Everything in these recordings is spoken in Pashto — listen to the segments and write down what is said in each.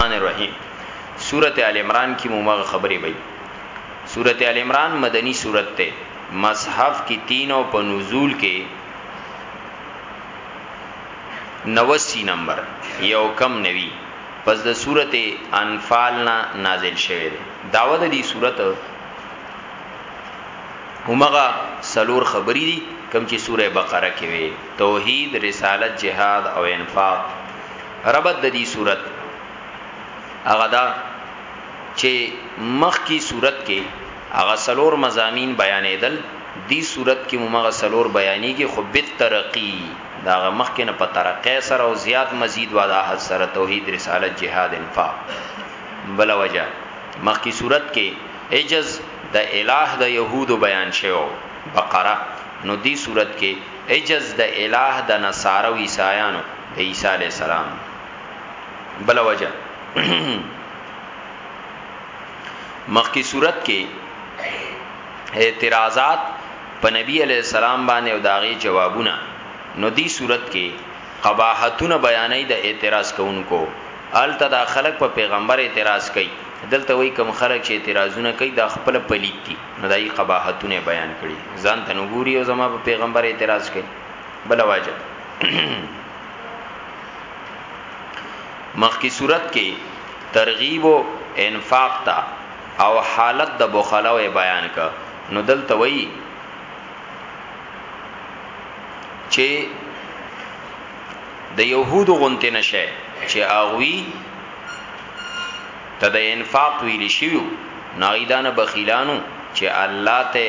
الرحمن الرحیم سورت آل عمران کی مومغ خبری بئی سورت آل عمران مدنی سورت تے مصحف کی تین او پا نزول کے نوسی نمبر یو کم نوی پس د صورت انفال نا نازل شوه دی داوه د دې صورت همغه سلور خبرې دي کم چې سوره بقره کې وي توحید رسالت جهاد او انفاق ربط د دې صورت هغه دا چې مخ کی صورت کې هغه سلور مزامین بیانېدل دی صورت کې موږ سلور بیانېږي خو بت ترقی دا مخ کې نه په ترقې سره او زیات مزید والا حد سره توحید رسالت جهاد انفاق بل وجه مخ کی صورت کې اجز د الٰه د يهودو بیان شوی بقره نو دی صورت کې اجز د الٰه د نصارو عیسایانو د عیسی علی السلام بل وجه مخکی صورت کې اعتراضات په نبی علی السلام باندې او داغي جوابونه نو دی صورت کې قباحتونه بیانې د اعتراض کوونکو الته دا خلق په پیغمبر اعتراض کوي دلته وای کم خلق چې اعتراضونه کوي دا خپل پلیت دي نو دای قباحتونه بیان کړي ځان ته نګوري او زما په پیغمبر اعتراض کوي بل وجه مخکی صورت کې ترغیب او انفاق تا او حالت د بخلاو بیان ک نو دلته وی چې د يهودو غونته نشه چې اغوي ته د انفاق ویل شي ناغیدانه بخیلانو چې الله ته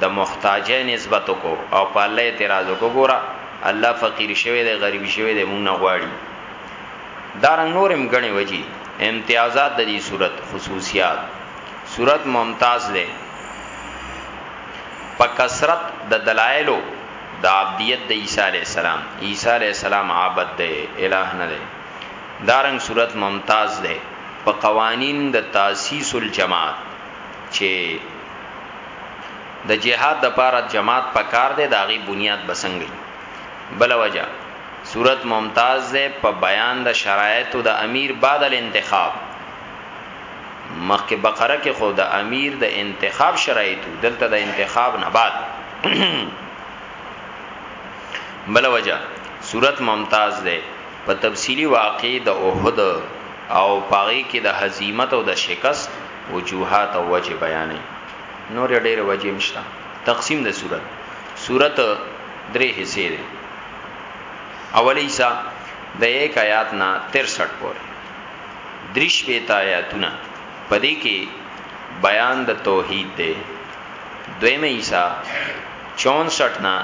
د محتاجۍ نسبت وکړو او په الله اعتراض وکړو ګوره الله فقیر شوی دی غریب شوی دی مونږ نه غواړي دا رنګ نور هم غني وجي امتیازات د دې صورت خصوصیات صورت ممتاز دی په کثرت د دلایلو د عبدیت د عیسی علی السلام عیسی علی السلام عبادت دی الہ نه دی دارنګ صورت ممتاز دی په قوانین د تاسیس الجماعت چې د جهاد د پاره جماعت پکار دی دا غي بنیاد بسنګي بل وجه صورت ممتاز ده په بیان د شرایط د امیر بعد الانتخاب مخکې بقره کې خو د امیر د انتخاب شرایط دلته د انتخاب نه بعد بل وجه صورت ممتاز ده په تفصیلی واقع د احد او پاغي کې د هزیمت او د شکست وجوهات او وجه بیانې نور ډېر وجه مشته تقسیم د صورت صورت درې حصے دي اولی حصہ د 1 آیات نه 63 پورې دریش بیت آیاتونه پدې کې بیان د توحید دی دویمه حصہ 64 نه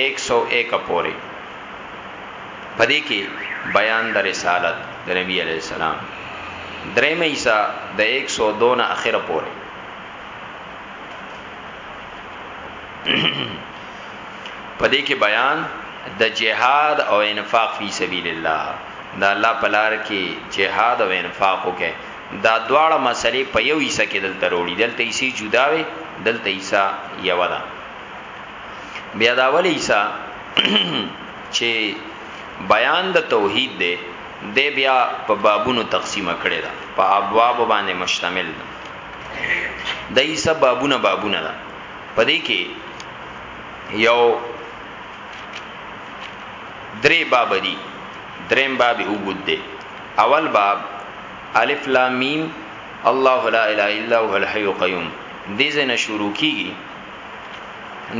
101 پورې پدې کې بیان د رسالت د نبی علی السلام درې مېسا د 102 نه اخره پورې پدې کې بیان د جهاد او انفاق فی سبیل الله دا الله پلار کې جهاد او انفاق وکړي دا دواړه مسلې په یو حصہ کې دلته وروړي دلته یې جدا وي دلته یې یو ده بیا دا ولی عیسی چې بیان د توحید دی د بیا په بابونو تقسیمه کړی دا په ابواب باندې مشتمل ده د عیسی بابونه بابونه ده په دې کې یو درې باب دي دریم باب وګد دی اول باب الف لام میم الله لا اله الا هو الحي القيوم دې زنه شروع کیږي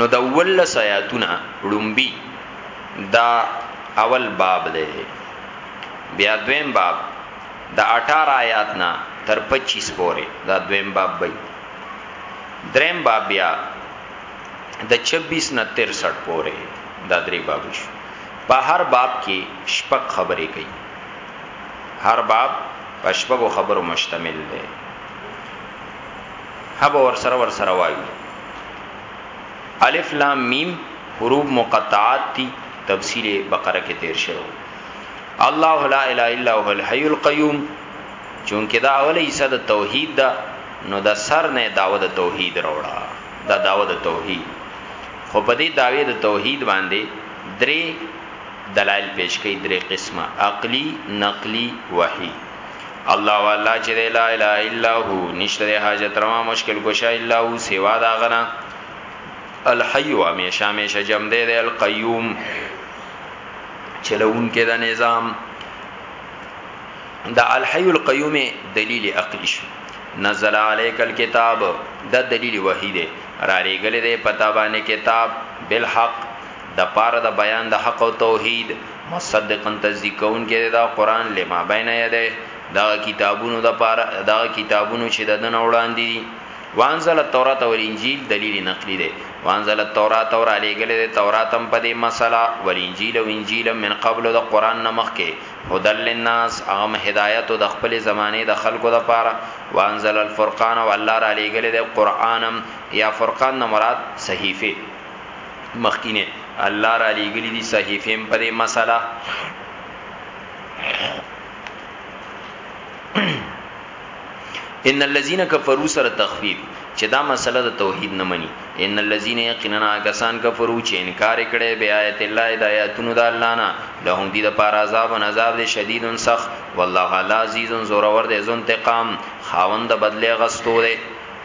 نو د ول سیاتونه ړومبي دا اول باب دی بیا دویم باب د 18 آیات نه تر 25 پورې دا دویم باب وي دریم باب بیا د 26 نه 63 پورې دا درې باب شو په هر باب کې شپږ خبرې کوي هر باب په شپږو خبرو مشتمل دی هب ور سره ور سره وایو الف لام میم حروف مقطعات تی تفسیر بقره کې تیر شوی الله لا اله الا هو الحي القيوم چونکه دا اول حصہ د توحید دا نو دا سر نه داوه د توحید راوړه دا داوه د توحید خو په دې داوی د توحید باندې درې دلایل پیش کړي درې قسمه عقلی نقلی وحی الله والله چې لا اله الا هو نشته حاجت روا مشکل کوشا الا هو سوا دا غنا الحي همیشه همیشه جمع دی دی القیوم چلون کې دا نظام دا الحي القیوم دلیل عقلی شو نزل علیک الكتاب دا دلیل وحی دی را لګل دی پتا باندې کتاب بالحق د پاره د بیان د حق او توحید مصدقا تصدیق کوونکی دی دا قران لما بین یده دا کتابونو د پاره دا کتابونو چې د دنه وړاندې دي وانزل التوراۃ والانجیل دلیل نقلی دی وانزل التوراۃ اور علی گله د توراتم په دې مسله والانجیل او انجیل من قبل د قران نمخ کې هدل للناس اغم هدایت د خپل زمانه د خلکو د پاره وانزل الفرقان او الله را علی گله د قرانم یا فرقان نه مراد صحیفه مخکینه الله را لېګلی دی صحیفه په دې مسله ان الذين كفروا سر تخفيف چې دا مسله د توحید نه مني ان الذين يقيننا کسان کفرو چې انکار کړي بیا آیت الله هدایتونو د الله نه لهم دي د پار عذاب او عذاب دي شدید سخت والله عزیز زورور دي ذو انتقام خاوند بدله غستو دي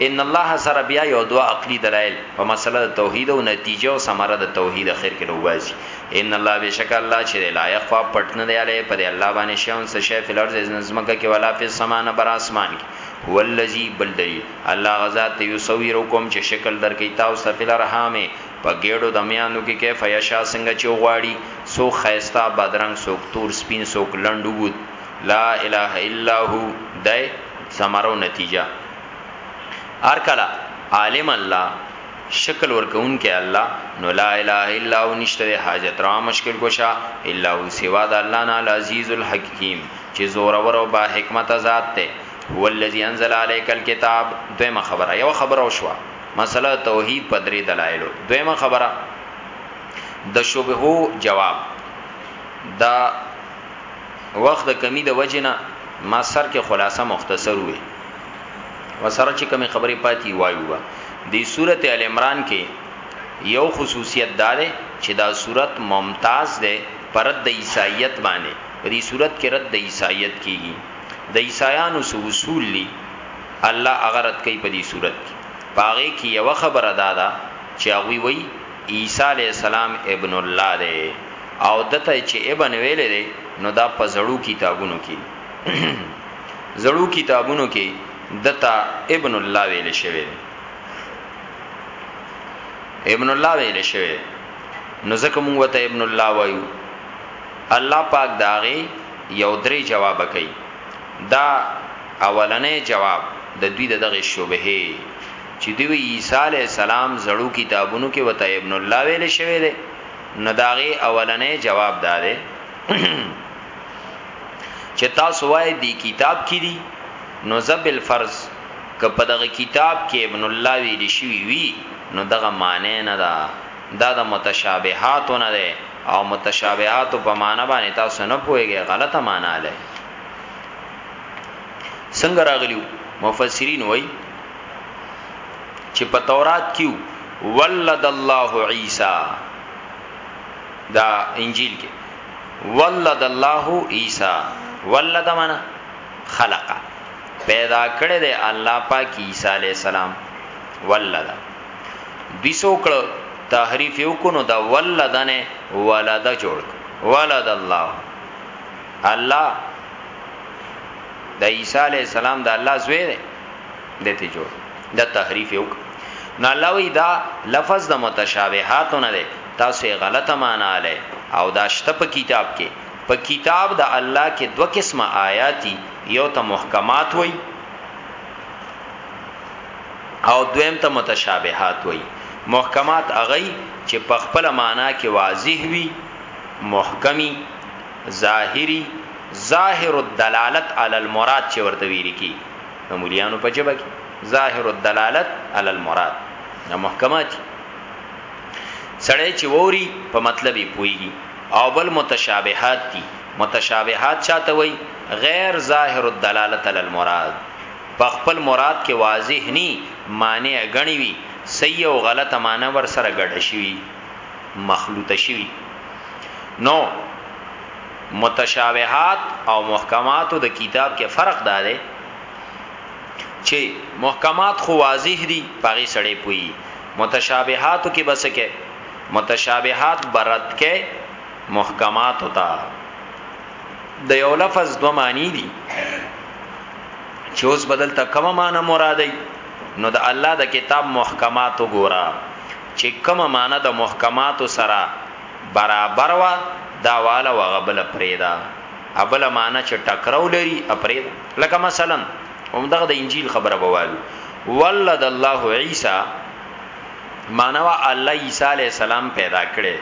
ان الله سره بیا یو دوا عقلی دلایل په مسله د توحید او نتیجه او ثمره د توحید اخر کې روباسي ان الله بشک الله چې لا یخوا پټ نه دی علی په دی الله باندې شون څه شی فلرز ازمکه کې ولا په سمانه بر اسمان کې هو الذی بل دی الله غزا ته یو سویر کوم چې شکل در کې تاسو ته فلر هامه په ګېړو د میانو کې کې فیشا څنګه چې غواړي سو خيستا بدرنګ سوک تور سپین سوک لندوګود لا اله الا هو دای سمارو نتیجه هر کله عالم الله شکل ورکون کې الله نو لا اله الا هو نشته حاجت را مشکل کوشا الا هو سوا د الله نه العزیز الحکیم چې زور ور او با حکمت ذات ته هو الذی انزل علیک الكتاب دویمه خبره یو خبره وشوه مسله توحید په درې دلایلو دویمه خبره د شبهو جواب دا وخت د کمی د وجنه ما سر کې خلاصه مختصر وي وسره چې کومې خبرې پاتې وایو با د سورته ال عمران کې یو خصوصیت دا ده چې دا صورت ممتاز ده پرد د عیسایت باندې په دې صورت کې رد د عیسایت کیږي د عیسایانو سو اصول لی الله هغه رد کوي په دې صورت کې پاغه کې یو خبره دا ده چې هغه وی عیسی علی السلام ابن الله ده او دته چې ابن ویلې نو دا په زړو کتابونو کې زړو کتابونو کې دتا ابن الله ویل شوی دی ابن الله ویل شوی نو ځکه مونږ وته ابن الله وایو الله پاک داغه یو درې جواب کوي دا اولنې جواب د دوی دغه شوبهه چې دوی عیسی علی السلام زړو کتابونو کې وته ابن الله ویل شوی دی نو داغه اولنې جواب دار چه تاسو وای دی کتاب کی دی نو زه بالفرض که په دغه کتاب کی ابن الله ویلی شوی وی نو دغه معنی نه ده دا د متشابهاتو نه ده او متشابهاتو په معنی باندې تاسو نه پوهیږئ غلطه معنی لای څنګه راغلیو مفسرین وای چې په تورات کې ولد الله عیسی دا انجیل کې ولد الله عیسی ولد معنا خلق پیدا کړی دی الله پاک عیسی علی السلام ولد دوی سوکړه تحریف یو کو نو دا ولدنه ولد جوړ ولد الله الله د عیسی علی السلام د الله زوی دی دته جوړ د تحریف یو نو الله وی دا لفظ د متشابهات نه ده تاسو یې غلطه معنا اله او دا شته په کتاب کې په کتاب د الله کې دوه قسمه آیاتی یو ته محکمات وای او دویم ته متشابهات وای محکمات اغی چې په خپل معنا کې واضح وي محکمی ظاهری ظاهر الدلالت علی المراد چې ورته ویل کی د مولیانو په جبه کې ظاهر الدلالت علی المراد نه محکمات سړی چې ووري په مطلب یې پويږي او بل متشابهات دي متشابهات چاته وای غیر ظاهر الدلالت علی المراد په خپل مراد کې واضح ني معنی غني وي صحیح او غلطه معنی ور سره ګډه شي مخلوطه شي نو متشابهات او محکمات د کتاب کې فرق دا دی چې محکمات خو واضح دي پاغي سړې پوي متشابهات کې بس کې متشابهات برت کې محکمات ہوتا د یو لفظ دو معنی دي چې اوس بدل ته کوم معنی مرادي نو د الله د کتاب محکمات وګوره چې کوم معنی د محکمات سره برابر وه دا واله وغه بل پریدا ابل معنی چې ټکرو لري اپرید لکه مثلا هم دغه د انجیل خبره بوالو ولد الله عیسی مانوا الله عیسی علی السلام پیدا کړي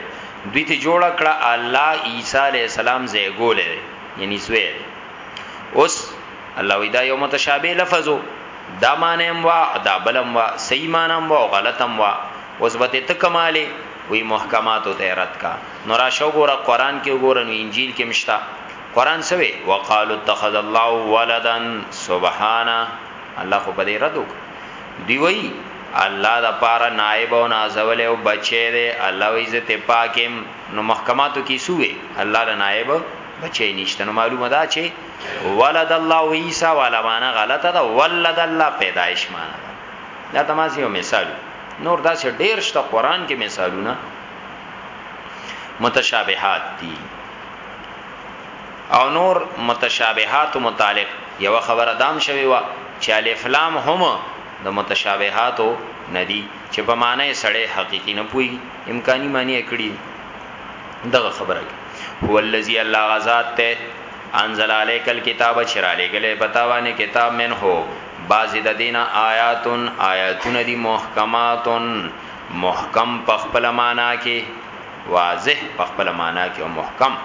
دوی ته جوړ کړه الله عیسی علی السلام زې ګولې یعنی سوی اوس الله وی دا یو متشابه لفظو دا مانم وا دا بلم وا صحیح مانم وا غلطم وا اوس به ته کماله وی محکماتو ته رد کا نو را شو ګوره قران کې وګوره نو انجیل کې مشتا قران سوي وقالو اتخذ الله ولدا سبحانه الله خو په دې رد وک دی وی الله د پاره نائب او نازول او بچی دی الله وی عزت پاکم نو محکماتو کې سوې الله له نائب بچی نشته نو معلومه ده چې ولد الله عیسی والا معنا غلطه ده ولد الله پیدایش معنا دا تماسي یو مثال نور دا چې ډیر شته قران کې مثالونه متشابهات دي او نور متشابهات متعلق یو خبره دام شوی و چې الف لام هم د متشابهاتو ندی چې په معنی سړی حقيقي نه پوي امکاني معنی کړی دغه خبره هو الذی الله غزاد ته انزل علیک الكتاب چرالې ګلې بتاوانه کتاب من هو بعضی د دین آیاتن آیاتونه دی محکماتن محکم په خپل معنا کې واضح په خپل معنا کې او محکم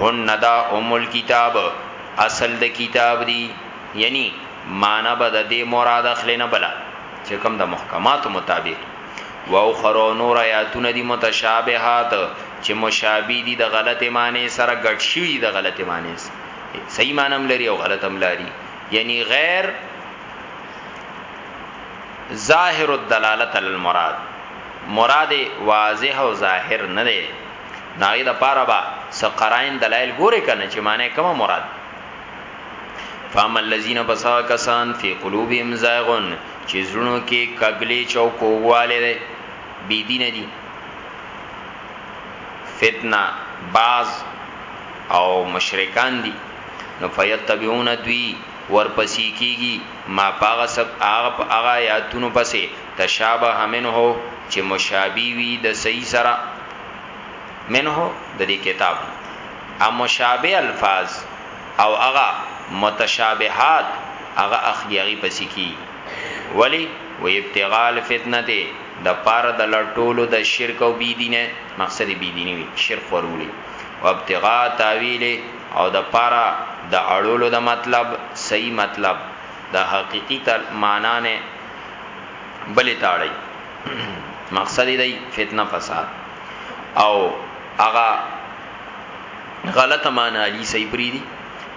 هن ندا ام الكتاب اصل د کتاب دی یعنی معنا به د دې مراد اخلي نه بلا چې کوم د محکمات مطابق و او خرو نور آیاتونه دي متشابهات چې مشابه دي د غلطه معنی سره ګډ شوی د غلطه معنی سره صحیح معنی هم لري او غلط هم لري یعنی غیر ظاهر الدلالت المراد مراد واضح او ظاهر نه دی ناغی د پاره با سقراین دلایل ګوره کنه چې معنی کومه مراد فام الذین بسا کسان فی قلوبهم زائغون چې زړونو کې کګلی چاو کوواله دی بی دین دی فتنه باز او مشرکان دي نو فیتبعون دوی ورپسې کیږي ما پاغه سب هغه په هغه آیاتونو پسې تشابه منه چې مشابه وي د صحیح سره منه د دې کتاب ا مشابه الفاظ او هغه متشابهات هغه اخلي هغه پسې کی ولی و ابتغال فتنه ده د پار د لټولو د شرک او بی دینه مقصد بی دینی وی شرک ورولي وابتغاء تاویله او د پاره د اړولو د مطلب، صحیح مطلب، د حقیقی تر معنی نه بلې ته اړوي. مقصد یې دی فتنه فساد او هغه غلطه معنی علی صحیح پریدي.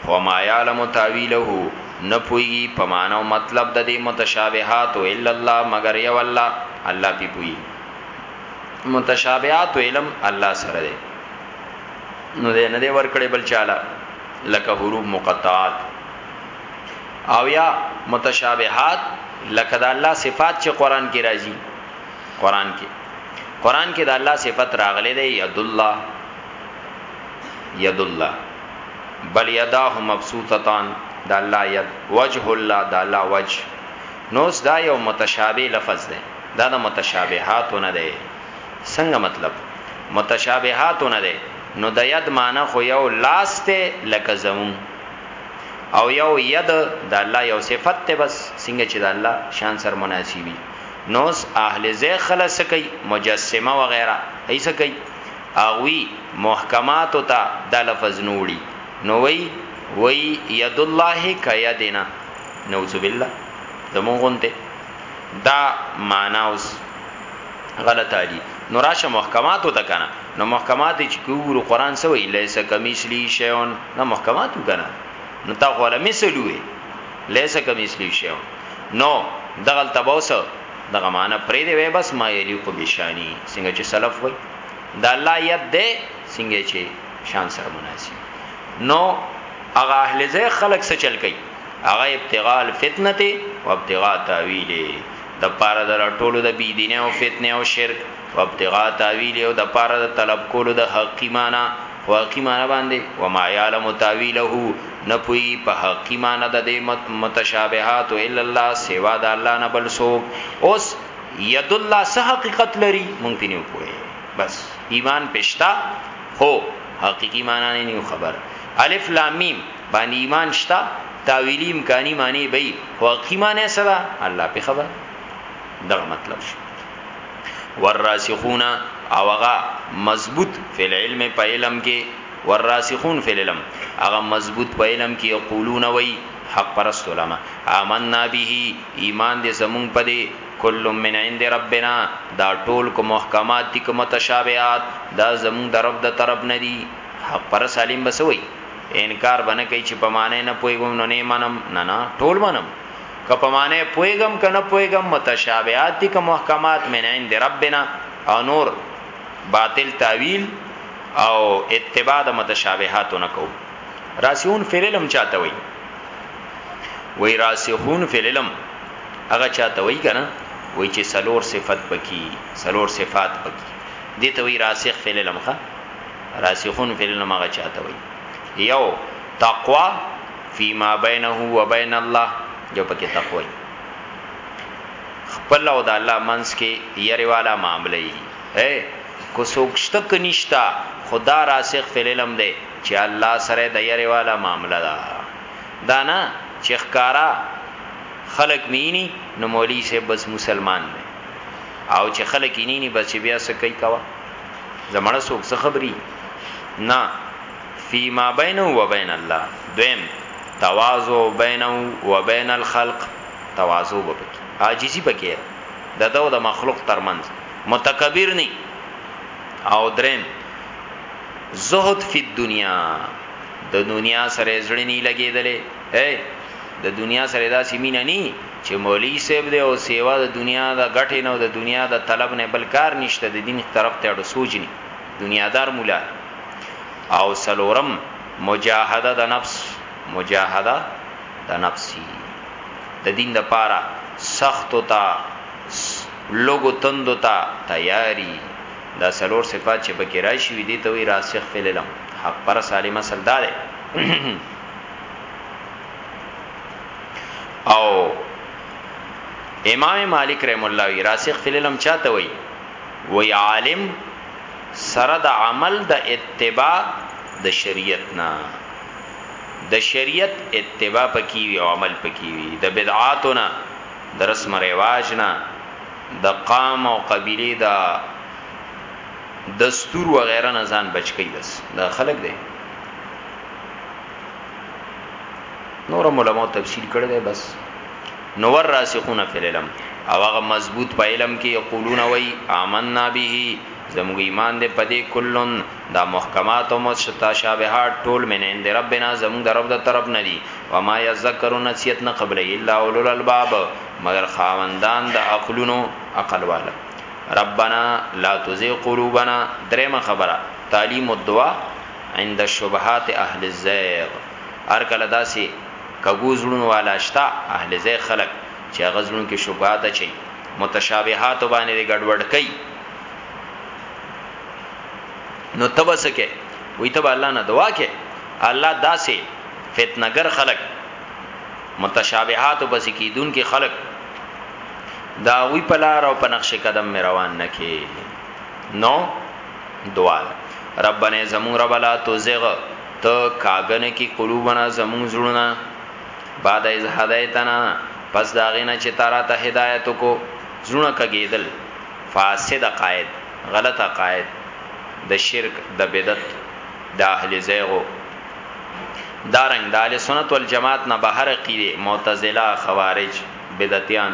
وما يعلم تاويله نه پويږي په معنا او مطلب د دې متشابهات الا الله مگر یو الله الله پی پوي متشابهات علم الله سره دی نو دې نه دې ورکړې بل چاله لکه حروف مقطعات او یا متشابهات لکه د الله صفات چې قران کې راځي قران کې قران کې د الله صفات راغلي دی ید الله ید الله بل یداه مبسوطتان د الله ید وجه الله د الله وجه نو دا یو متشابه لفظ دی دا د متشابهات نه دی څنګه مطلب متشابهات نه ده نو د ید معنی خو یو لاس ته لکه زمون او یو ید د الله یو صفت ته بس څنګه چې د الله شان سر مناسبي نوس اهل زه خلص کوي مجسمه وغیرہ ایسه کوي اغوی محکمات او تا د لفظ نوړي نو وی وی ید الله کیدنا نوذ بالله زمون غونته دا معنا اوس غلطه دي نو راشه محکماتو ته کنه نو محکمات چې کوور قرآن سوی لیسا کمیسلی شیون نو محکماتو کنه نو تا خو له مثل وی لیسا کمیسلی شیون نو دغل تبوس دغه معنا پرې دی وای بس ما یلیق بشانی څنګه چې سلف وای دا الله یت دی څنګه چې شان سره مناسب نو هغه اهل زه خلق څه چل کوي هغه ابتغاء الفتنه او ابتغاء تاویله د پاره د راټولو د بی دینه او فتنه او شرک او ابتغاء تاویله او د پاره د طلب کولو د حقی معنا خو حقی معنا باندې و ما یعلم تاویله نه پوی په حقی معنا د دې متشابهات الا الله سوا د الله نه بل سوک اوس ید الله سه حقیقت لري مونږ پینې وکوي بس ایمان پښتا هو حقيقي معنی نه خبر الف لام میم باندې ایمان شته تاویلی امکانی معنی به خو حقیقی معنی سره الله په خبر دغه مطلب شي والراسخون او هغه مضبوط فی العلم په علم کې والراسخون فی العلم هغه مضبوط په علم کې یقولون وی حق پرست علما آمنا به ایمان دې زمون پدې کل من عند ربنا دا ټول کو محکمات دي کو متشابهات دا زمون د رب د طرف نه دي حق پر سالم بسوي انکار بنه کوي چې په معنی نه پويګم نو نه منم نه نه ټول منم که په معنی پويګم کنه پويګم متشابهات دي که محکمات من عند ربنا او نور باطل تعویل او اتباع د متشابهات نه کو راسيون فعلم چاته وي وای راسخون فی العلم هغه چاته وای کنه وای چې سلور صفت پکې سلور صفات پکې دې ته وای راسخ فی العلم ښا راسخون فی العلم هغه چاته وي یو تقوا فيما بينه وبين الله جو پکې تقوی خپل او د الله منس کې یری والا معاملې دي اے کو سوکشت کنيشتا خدا راسخ فی العلم دی چې الله سره د یری والا معاملې ده دا نه چې ښکارا خلق مینی نو مولوی سے بس مسلمان دی او چې خلق یې نینی بس بیا سکه کوي زمړه سوک څه خبري نه فيما بينه و بين الله دویم تواضع بينه و بين الخلق تواضع وبکی عاجزی پکې د دو د مخلوق ترمنځ متکبر ني او دریم زهد فی الدنیا د دنیا سره زړه ني لګیدلې اے د دنیا سره دا سیمینه ني چه مولوی صاحب ده او سیوا ده دنیا ده ګټی نه او ده دنیا ده طلب نه بل کار نشته ده دین طرف ته اړو سوچ نی دنیا دار مولا ده او سلورم مجاهده ده نفس مجاهده ده نفسی ده دین ده پارا سخت تا لوګو تند تا تیاری دا سلور صفات چې پکې راشي وي دي ته وي راسخ فللم حق پر سالمه سلدا ده او امام مالک رحم الله وی راسخ فی العلم چاته وی وی عالم سره د عمل د اتباع د شریعت نه د شریعت اتباع پکې وی او عمل پکې وی د بدعاتو نه د رسم رواج نه د قام او قبيله د دستور و غیره نه ځان بچ کی بس دا خلق دی نور علماء تفسیر کړی دی بس نور راسخون فی العلم او هغه مضبوط په علم کې یقولون وای آمنا به زموږ ایمان دې پدې کلن دا محکمات او متشابهات ټول منین دې ربنا زموږ د رب د طرف نه دي و ما یذکرون نسیت نه قبل الا اولل الباب مگر خاوندان د عقلونو عقل والا ربنا لا تزغ قلوبنا درېمه خبره تعلیم الدعاء عند شبهات اهل الزیغ هر کله داسې کګو زړونو والا شته اهل زیغ خلک چې هغه زړونو کې شبهات اچي متشابهات باندې ګډوډ کوي نو تبسکه وي تب الله نه دعا کې الله داسې فتنګر خلک متشابهات بس کیدون کې خلک دا وی پلار او پنقش قدم می روان نکې نو دعا ده ربنه زمون رب لا تزغ ته کاګن کی قلوبنا زمون زړونه بعد از هدایتنا پس دا غینه چې تارا ته هدایت کو زړونه کګیدل فاسد قائد غلط قائد د شرک د بدعت د اهل زیغو دارنګ د اهل سنت والجماعت نه بهر قیده معتزله خوارج بدعتیان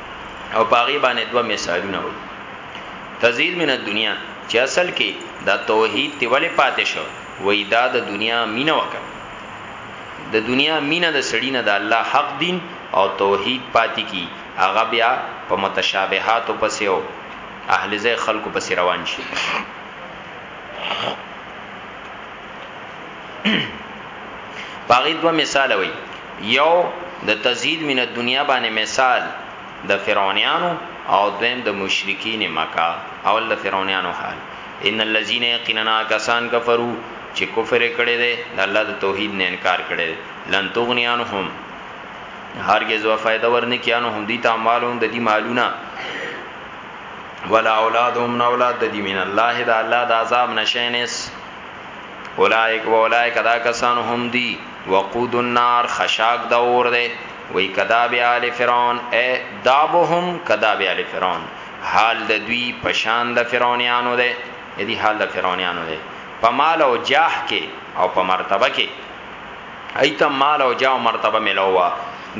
او پاغي باندې دوه مثالونه وي تزیل من الدنیا چې اصل کې دا توحید ته ولې پاتې شو وای دا د دنیا مینه وکړه د دنیا مینه د سړی نه د الله حق دین او توحید پاتې کی هغه بیا په متشابهات او پسې او اهل زې خلکو پسې روان شي باغی دو مثال وی یو د تزهید من الدنیا باندې مثال د فرعونانو او دویم د مشرکین مکه اول د فرعونانو حال ان الذين يقيننا کسان کفرو چې کفر کړي دي د الله د توحید نه انکار کړي دي لن تغنيانهم هرگز و فائدہ ورنه کیانو هم دي تعمالون د دې مالونه ولا اولادهم اولاد د دې من الله د الله د عذاب نشینس اولائک و اولائک دا کسان هم دی وقود النار خشاک دا اور دے وی کذاب آل فرعون اے دابهم کذاب آل فرعون حال د دوی پشان د فرعونانو دے یدی حال د فرعونانو دے په مال او جاه کې او په مرتبه کې ایت مال او جاه او مرتبه ملوا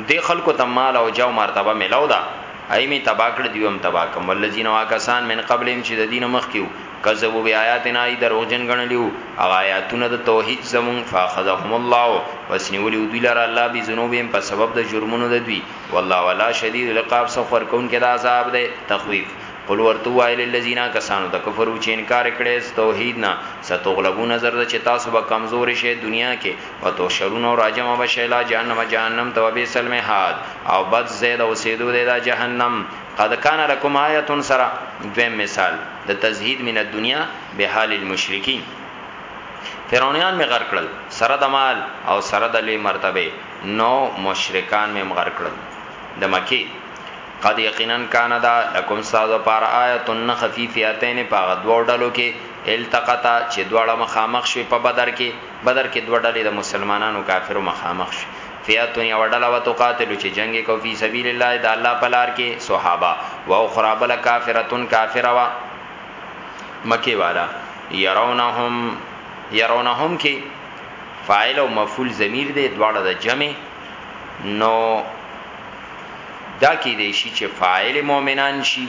د خلکو ته مال او جاه او مرتبه ملو دا ایمی تباکړ دیوم تباکم ولذین واکسان من قبلهم چې د دین مخکیو کذبو بیااتنا ای دروغجن ګڼلیو هغه آیاتونه د توحید زمون فاخذهم الله پس نیولیو دوی لره الله بی ذنوبهم په سبب د جرمونو د دوی والله ولا شدید العقاب سو خرکون کې د عذاب ده تخویف قل ورتو وایل الذین کسانو د کفرو چې انکار کړي ز توحید نه ستغلبو نظر د چې تاسو به کمزور شي دنیا کې او تو شرون او راجم او شیلا جهنم جهنم توبې سلمه حاد او بد زید او سیدو د جهنم قد کان لکم آیت سره دویم مثال د تزهید من الدنیا به حال المشرکین فرعونیان می غر کړل سره د مال او سره د لوی مرتبه نو مشرکان می غر کړل د مکی قد یقینا کان دا لکم ساز پار آیت خفیفیتین پاغه دوه ډلو کې التقطا چې دواړه مخامخ شوي په بدر کې بدر کې دوه ډلې د مسلمانانو کافرو مخامخ شوي فئة یوه ډله وه تقاتل چې جنګ یې کو فی سبیل الله د الله په لار کې صحابه و اخری بله کافرة کافره وه مکې والا يرونهم يرونهم کې فاعل او مفعول ضمیر دی دواړه د جمع نو دا کې دی شي چې فاعل مؤمنان شي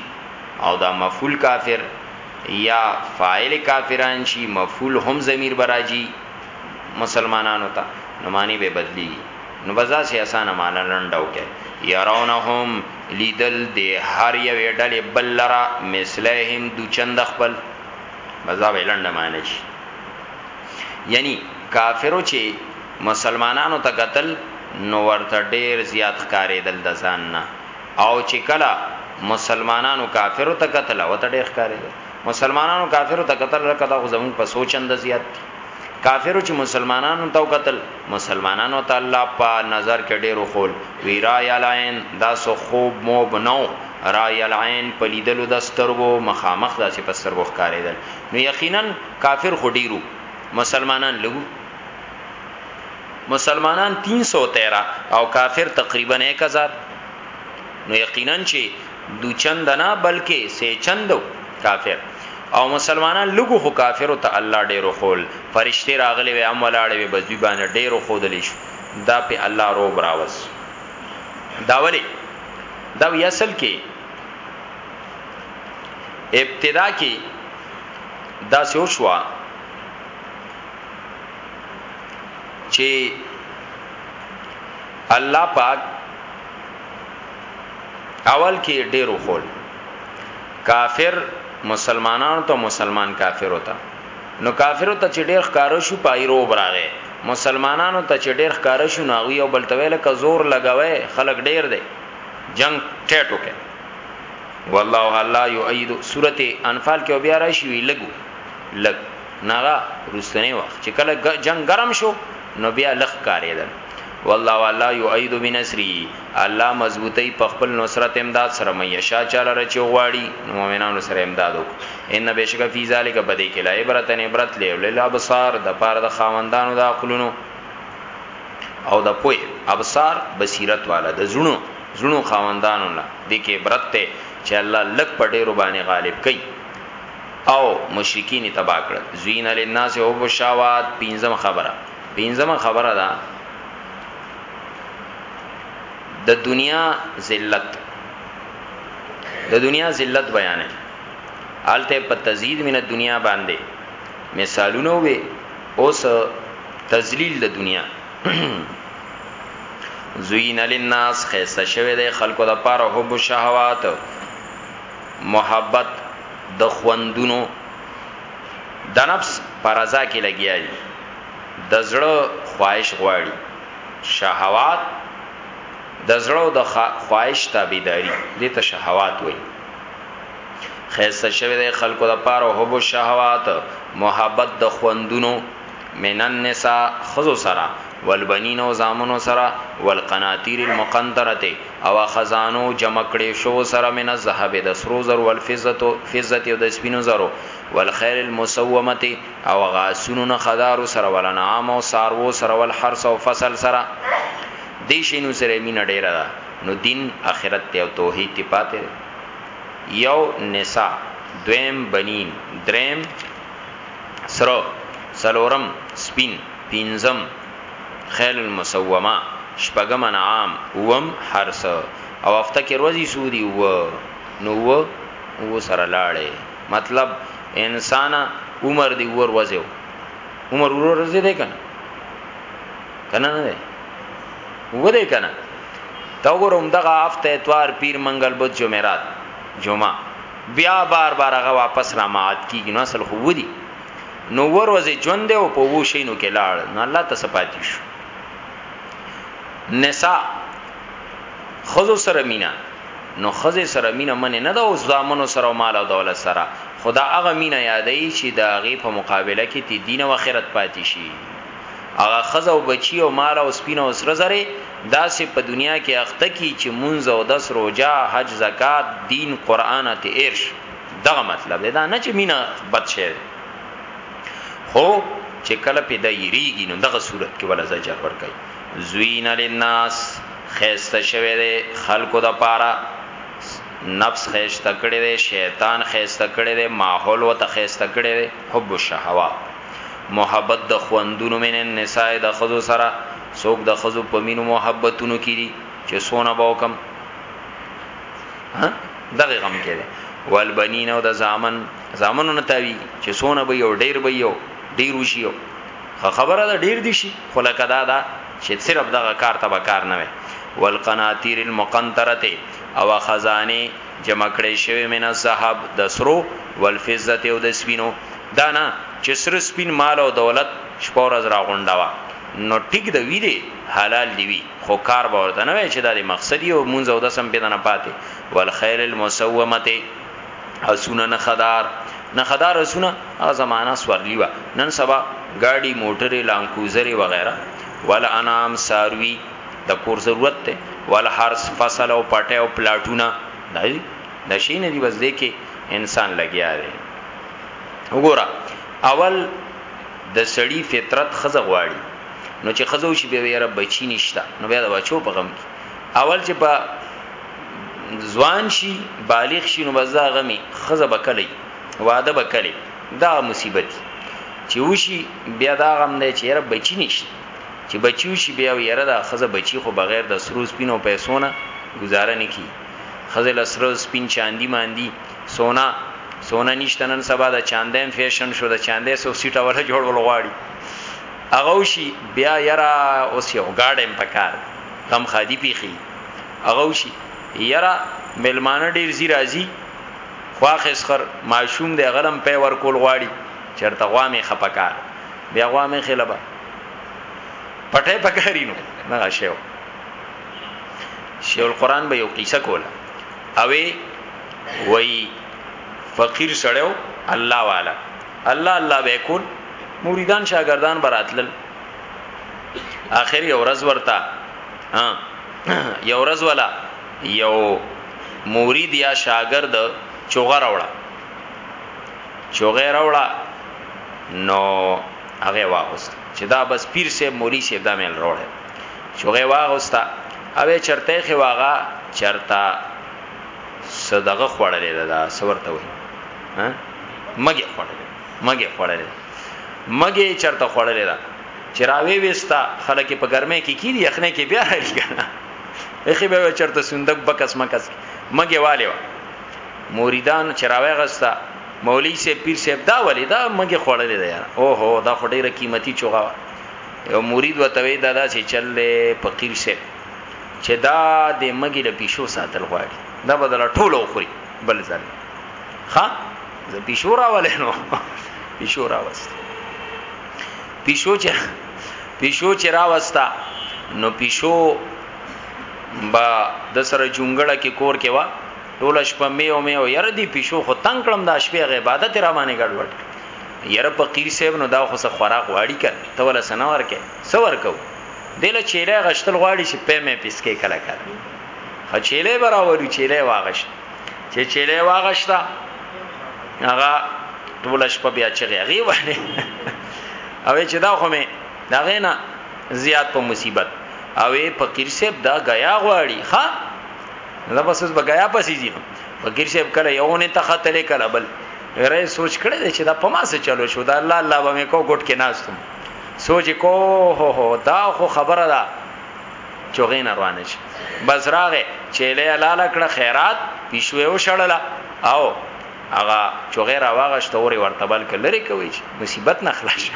او دا مفعول کافر یا فاعل کافران شي مفعول هم ضمیر براجی مسلمانانو ته نو معنی به بدلی نو بزا سی اسانه معنی لنډو کې يرونهم لیدل دی هر یو ډلې بل لرا مثلهم دو چند خپل بزا به لنډه معنی شي یعنی کافرو چې مسلمانانو ته قتل نو ورته ډیر زیات ښکارې دل د ځان نه او چې کله مسلمانانو کافرو ته قتل او ته ډیر ښکارې مسلمانانو کافرو ته قتل رکه دا خو زمون په سوچ اند زیات دي کافرو چې مسلمانانو ته قتل مسلمانانو ته الله په نظر کې ډېر خول وی را یلاین دا سو خوب مو بنو را یلاین په لیدلو د سترګو مخامخ داسې په سترګو ښکارېدل نو یقینا کافر خو ډیرو مسلمانان لګو مسلمانان 313 او کافر تقریبا 1000 نو یقینا چې دوچند نه بلکې سه چند کافر او مسلمانان لګو خو کافر ته الله ډیرو خول فرشتي راغلي وي ام ولاړ وي بس دوی باندې ډیرو خودلې شو دا په الله روب راوس دا ولی دا وی اصل کې ابتدا کې دا سو شو چې الله پاک اول کې ډیرو خول کافر مسلمانانو ته مسلمان کافر وتا نو کافر ته چې ډیر ښکارو شو پایرو براغه مسلمانانو ته چې ډیر ښکارو شو ناوی او بل تویل ک زور لګوي خلک ډیر دی جنگ ټټو کې والله الله یؤید سورته انفال کې بیا راشي وی لګو لګ ناغه روستنی وخت چې کله جنگ ګرم شو نو بیا لخ کاریدل والله والله یعید بنصری الله مضبوطی په خپل نصرت امداد سره مې شا چاله رچو غواړي مؤمنانو سره امداد وک ان بشک فی ذلک بدی کلا عبرت ان عبرت له لل ابصار د پاره د خاوندانو د عقلونو او د پوی ابصار بصیرت والا د زړونو زړونو خاوندانو نه د کې عبرت ته چې الله لک پټې ربانه غالب کړي او مشرکین تبا کړ زوین للناس او بشاوات پینځم خبره پنځمه خبره ده د دنیا ذلت د دنیا ذلت بیانې آلته په تزهید من دنیا باندې مثالونه وي اوس تذلیل د دنیا زوین للناس خیسته شوه د خلکو د پاره حب شهوات محبت د خوندونو د نفس پرزا کې لګیا دي د زړه خواهش غواړي شهوات د زړه د خواهش تابعداري دي ته شهوات وایي خیسته شوی د خلکو د پاره حب الشهوات محبت د خوندونو من النساء خذو سرا والبنین او زامنو سرا والقناطیر المقنطره او خزانو جمع کړي شو سرا من الذهب د سرو زر والفضه فضه او د سپینو زرو والخيل المسومه او هغه اسونو نه خدارو سره ول انعام او سارو سره ول حرس او فصل سره دې شینو سره مين ډیره ده نو دین اخرت ته او توحید ته پاتې یو نساء دویم بنین دریم سره سلورم سپین پینزم خیل المسومه شپږم انعام اوم حرس او هفته کې ورځي سودی و نو و سره لاړې مطلب انسان عمر دی ور وځو عمر ور ورځي دی کنه کنه نه دی و دی کنه تا وګوروم دغه هفته اتوار پیر منګل بود جمعرات جمعه بیا بار بار هغه واپس را مات کیږي نو اصل خو ودی نو ور وځي ژوند دی او په وو شینو کې لاړ نو الله ته سپاتې شو نساء خزو سره مینا نو خزه سره مینه من نه دا اوس زامنو سره او مال او دولت سره خدا هغه مینه یادې چې دا غي په مقابله کې تی دین او آخرت پاتې شي هغه خزه او بچی او مال او سپینه او سره زره دا سه په دنیا کې اخته کی چې منځ او دس روجا حج زکات دین قران ته ارش دغه مطلب دا نه چې مینه بد شي خو چې کله پیدا یریږي نو دغه صورت کې ولا زجر ور کوي زوین للناس خیسته شوی دی خلکو د پاره نفس خیسته کړی دی شیطان خیسته کړی دی ماحول وته خیسته کړی دی حب الشهوات محبت د خوندونو من النساء د خزو سره څوک د خزو په مینو محبتونو کړي چې سونه به وکم ها دغه غم کړي والبنین او د زامن زامنو نه تاوی چې سونه به یو ډیر به یو ډیر وشیو خبره ده ډیر دي شي خو لکه دا دا چې صرف دغه کار ته به کار نه وي والقناطیر المقنطره او خزانه جمع کړي شوی من الذهب د سرو والفضه او د سپینو دا نه چې سر سپین مال او دولت شپور از را غونډوا نو ټیک د وی دی حلال دی وی خو کار به ورته نه وي چې دا د مقصدی او منځ او د سم پیدا نه پاتې والخیل المسومه اسونه نه خدار نه خدار اسونه هغه زمانہ سورلی و نن سبا گاډي موټرې لانکوزرې وغیرہ ول انام ساروی د کور ضرورت ته ول هرس فصل او پټه او پلاټونه دای د شي نه دی بس دی کې انسان لګیا دی وګوره اول د سړی فطرت خزه غواړي نو چې خزه وشي به یې رب بچی نشتا نو بیا د بچو په غم کې اول چې په ځوان شي بالغ شي نو بزا غمي خزه بکلی واده بکلی دا مصیبت چې وشي بیا دا غم نه چې رب بچی نشي چې بچیو شي بیا یره دا خزه بچی خو بغیر د سروز پینو پیسو نه گزاره نه کی خزه لسروز پین چاندی ماندی سونا سونا نشته نن سبا د چاندیم فیشن شو د چاندې سو سیټه ولا جوړول غواړي اغه شي بیا یرا اوس یو گاډم پکار کم خادي پیخي هغه وشي یرا ملمانه ډیر زی راځي خواخس خر ماشوم دی غلم پی ور کول غواړي چرته غوا می خپکا بیا غوا می خلبا پټه پکارینو نه شیو شیو القران به یو قصه کوله اوی وای فقیر سړیو الله والا الله الله به کول مریدان شاګردان براتلل اخر یو ورځ ورته ها یو ورځ ولا یو مورید یا شاګرد چوغه راوړه چوغه راوړه نو هغه واغست چې دا بس پیر سه مولوی سه دا مل راوړه چوغه واغستا اوې چرته خې واغا چرتا صدقه خوړلې ده دا سورته وي ها مګه خوړلې مګه خوړلې مګي چرته خړلې ده چې راوي وستا خلک په ګرمه کې کی دي اخنه کې بیا راځي کنه اخی به چرته صندوق بکس مکس مګي والي وا مریدان چې راوي غستا مولوی سی پیر سی دا ولی دا مګي خړلې ده یار او هو دا خډيره قیمتي چوغا یو مرید وتوي دا دا چې چلې فقیر سی چې دا د مګي له پښو ساتل غواړي دا بدل ټولو خوري بل ځل ها زه پیشو راولې نو پیشو راوست پیشو چې پیشو چې راوستا نو پیشو با د سره جونګړه کې کور کې وا ټول شپه مې او مې او ير دي پیشو خو تنگ کړم د شپې عبادت را باندې ګډوډ ير فقیر صاحب نو دا خو سه خوراک واړی کړ ته ولا سنور کې سور کو دله چیلې غشتل غواړي چې پې مې پیسکې کلا کړ خو چیلې براوري چیلې واغشت چې چیرې واغښتا هغه ټول شپه بیا چغې هغه وحله او چې دا خو مې دا غینا زیات په مصیبت او فقیر صاحب دا غیا غواړي ها دا بس به غیا پسې دي فقیر صاحب کله یوونه ته خطلې کله بل غره سوچ کړی چې دا پما سره چلو شو دا الله الله به مې کو ګټ کې ناستم سوچ کو هو هو دا خو خبره ده چوغین روان شي بس راغه چيله لاله کړه خیرات پیشوې او شړله او هغه چوغې را واغشت اورې ورته بل کې لری کوي مصیبت نه خلاص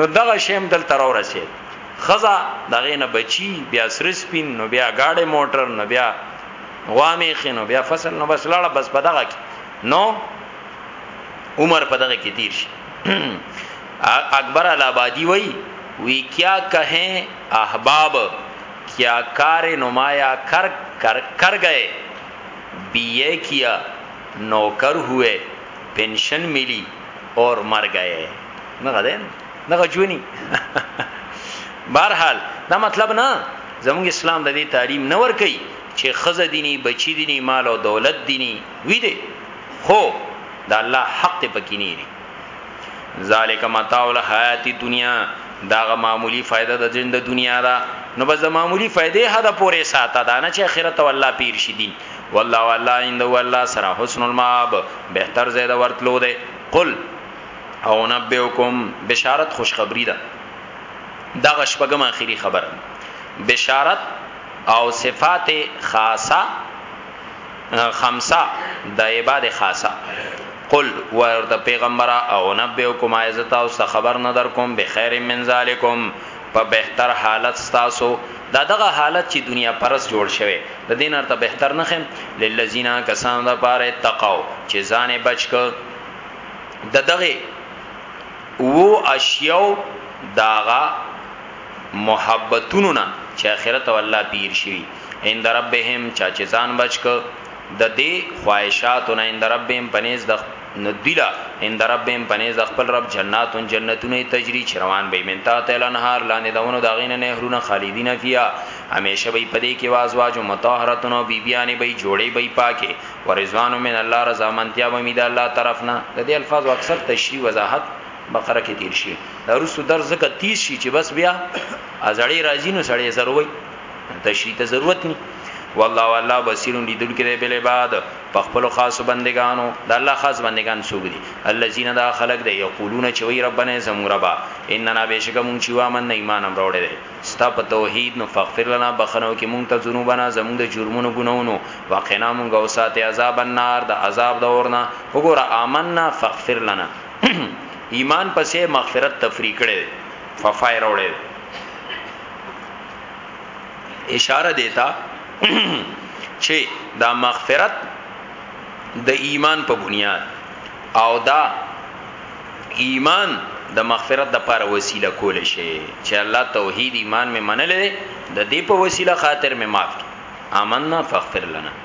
نو دغه شیم دل تر ورسه خزا دغه نه بچی بیا سرس پین نو بیا گاډه موټر نو بیا غوامې خنو بیا فصل نو بس لاړه بس بدغه کی نو عمر په دغه کې تیر شي اکبر الابادی وایی وی کیا کهه احباب کیا کار نمایا کر کر کر ګئه بی یه کیا نوکر هوئه پنشن ملی اور مر ګئه نغه ده نغه جونی بهرحال دا مطلب نه زموږ اسلام د دې تعلیم نه ور کوي چې خزه دینی بچی دینی مال او دولت دینی وی دي خو دا الله حق ته پکې نه ذالک متاع الحیات دنیا داغه معمولی فائدہ د ژوند د دنیا دا نو بس د معمولی فائدې حد پورې ساته دا نه چې آخرت او الله پیر شي دین والله والله عند والله سرا حسن الماب بهتر زید ورتلو ده قل او نبئکم بشارت خوشخبری ده دا غشپګم اخیری خبر بشارت او صفات خاصه خمسه د عباد خاصه قل ورته پیغمبر او نبئکم عزت او خبر نه در کوم بخیر من ذالکم په بهتر حالت ستاسو دا دغه حالت چې دنیا پرس جوړ شوی د دین ارته بهتر نه خم للذین کسان د پاره تقاو چې ځان بچ ک د دغه وو اشیاو داغه محبتونو نه چې اخرت او الله پې هير شوي عند ربهم چا چې ځان بچ کړ د دې خواهشاتو نه عند ربهم په نيز د نو دوی لا عند ربهم په نيز د خپل رب جنات جنتونه تجري چې روان به من تحت الانهار لاندې دونو دا غینه نهرونه خالدین فیها همیشه به په دې کې وازواج مطهرتون او بیبیانې به جوړې به پاکه ورزوان من الله رضامندیا به می د الله طرفنا د دې الفاظ اکثر تشریح وضاحت بقره کې تیر شي دا وروسته درس ځکه تیز شي چې بس بیا ازړې راځي نو سړې زروي تشریح ته ضرورت نه والله والله بصیر لیدل کې بل عباد په خپل خاص بندگانو د الله خاص بندگان څوک دي الذين دا خلق دی یقولون چې وی ربنا زمو ربا اننا بشک مون چې وامن نه ایمان امر وړي دي ستا په توحید نو فغفر لنا بخنو کې مونږ ته ذنوبنا زمو د جرمونو ګناونو واقعنا مونږ او ساته عذاب النار د عذاب د اورنا وګوره آمنا فغفر لنا ایمان پسې مغفرت تفریق کړي ففای راوړي اشاره دیتا چې دا مغفرت د ایمان په بنیاد او دا ایمان د مغفرت د پاره وسیله کول شي چې الله توحید ایمان می منلې د دې په وسیله خاطر می معاف کی آمنا فاغفر لنا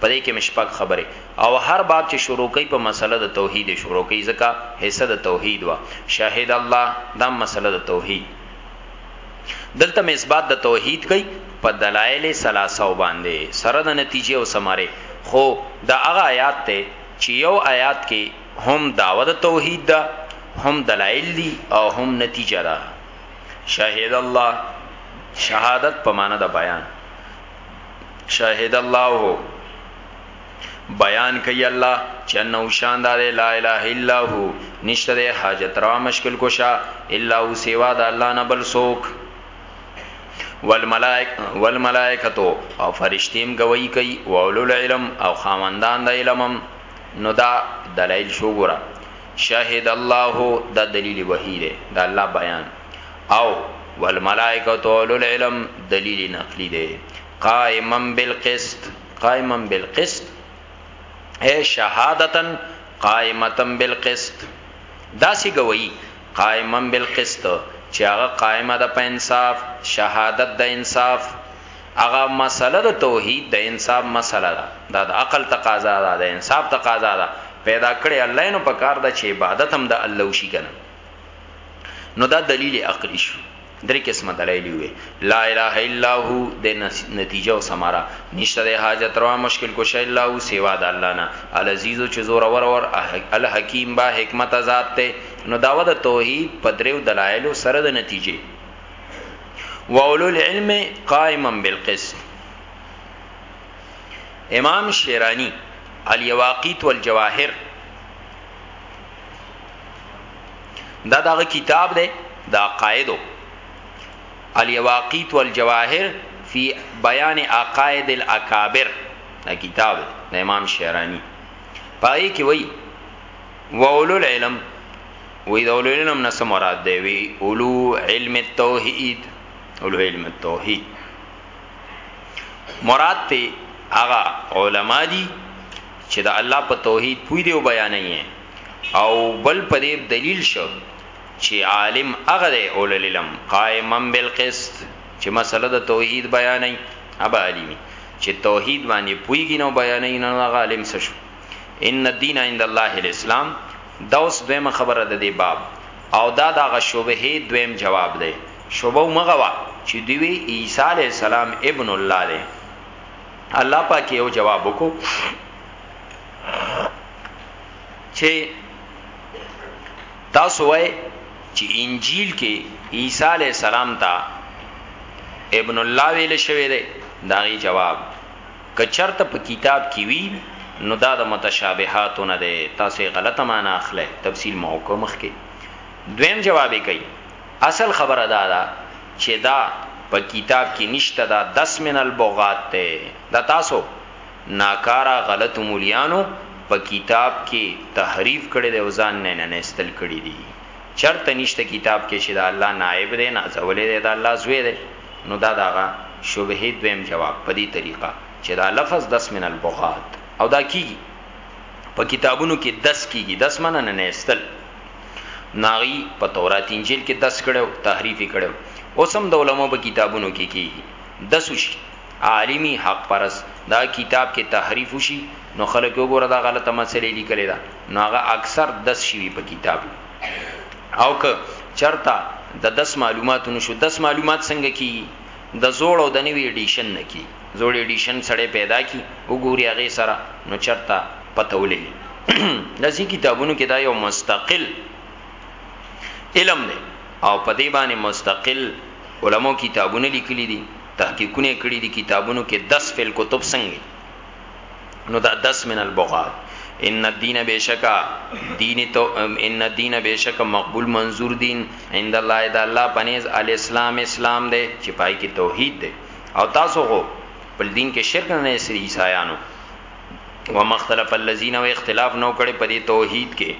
په دې کې مې شپږ خبرې او هر باب چې شروع کوي په مسئله د توحید یې شروع کوي ځکه حصه د توحید وه شهد الله دا هم مسئله د توحید دلته مې اثبات د توحید کوي په دلایل ثلاثه باندې سره د نتیجې او ثمره خو دا هغه آیات ته چې یو آیات کې هم داوه د توحید ده هم دلایل دي او هم نتیجه ده شهد الله شهادت په معنا د بیان شاهد الله بیان کوي الله چې نو شان دار لا اله الا هو نشته حاجت را مشکل کوشا الا هو سیوا د الله نه بل سوک والملائک والملائکتو او فرشتیم گوئی کوي او اولو العلم او خاوندان د علمم نو دا دلایل شو ګره شاهد الله دا دلیل وحی ده دا الله بیان او والملائکه اولو العلم دلیل نقلی دی قائما بالقسط قائما بالقسط اے شهادتا قائمتا بالقسط دا سی گوئی قائما بالقسط چې هغه قائمه ده په انصاف شهادت د انصاف هغه مسله د توحید د انصاف مسله ده دا د عقل تقاضا ده د انصاف تقاضا ده پیدا کړي الله نو په کار ده چې عبادت هم د الله وشي کنه نو دا دلیل عقلی شو درې قسمه دلایل وي لا اله الا هو د نتیجه او ثمره نشته د حاجت روا مشکل کو شی الله او سیوا د الله نه العزیز چې زور اور اور الحکیم با حکمت ذات ته نو داوه د توحید پدریو دلایل سره د نتیجه واولو العلم قائما بالقسط امام شیرانی الیواقیت والجواهر دا دغه کتاب دی د عقایدو الیواقیت والجواهر فی بیان عقاید الاکابر دا کتاب د امام شیرانی پای کې وای وولو العلم وې د اولو علم نه سم مراد دی وی اولو علم التوحید اولو علم التوحید مراد ته هغه علما دي چې د الله په توحید پوی دی او بیانې یې او بل په دې دلیل شو چې عالم هغه دی اول العلم قائما بالقسط چې مسله د توحید بیانې ابا علیمی چې توحید باندې پویږي نو بیانې نه هغه عالم څه شو ان الدین عند الله الاسلام دا اوس دویمه خبره ده دی باب او دا دغه شوبه دویم جواب دی شوبه مغوا چې دی وی عیسی علی السلام ابن الله دی الله پاک یو جواب وکړو چې تاسو وای چې انجیل کې عیسی علی السلام ته ابن الله ویل شوی دی دا غي جواب کچرته په کتاب کې وی نو دا د متشابهات نه دی تاسو غلطه معنا اخله تفصیل موکو مخ کې دویم جواب کوي اصل خبره دا ده چه دا په کتاب کی نشته دا دس من البغات ده دا تاسو ناکاره غلطو مولیانو په کتاب کی تحریف کړی ده او ځان نه نه ایستل کړی دی چرته نشته کتاب کی چه دا الله نائب ده نازولی ده دا الله زوی ده نو دا داغه شبهه دویم جواب په دی طریقه چه دا لفظ دس من البغات او دا کیږي په کتابونو کې دس کیږي دس منه نه نه استل ناغي په تورات انجیل کې دس کړو تحریف کړو اوس هم د علماو په کتابونو کې کیږي دس شي عالمی حق پرس دا کتاب کې تحریف شي نو خلک وګوره دا غلطه مسله لیکل دا نو هغه اکثر دس شي په کتاب او که چرتا د دس معلومات نشو دس معلومات څنګه کی د زوړ او د نوی ایډیشن نه کی زوړ ایډیشن سړی پیدا کی وګوری هغه سره نو چرته پته ولګی داسی کتابونو کې دا یو مستقل علم دی او په دې باندې مستقل علماو کتابونه لیکلي دي تحقیقونه کړي دي کتابونو کې 10 فل کتب څنګه نو دا 10 من البغاض ان الدین بشکا دین تو ان الدین بشکا مقبول منظور دین عند الله اذا الله پنیز الاسلام اسلام دے چې پای کې توحید دے او تاسو خو په دین کې شرک نه نه سری عیسایانو ومختلف الذين واختلاف نو کړي په دې توحید کې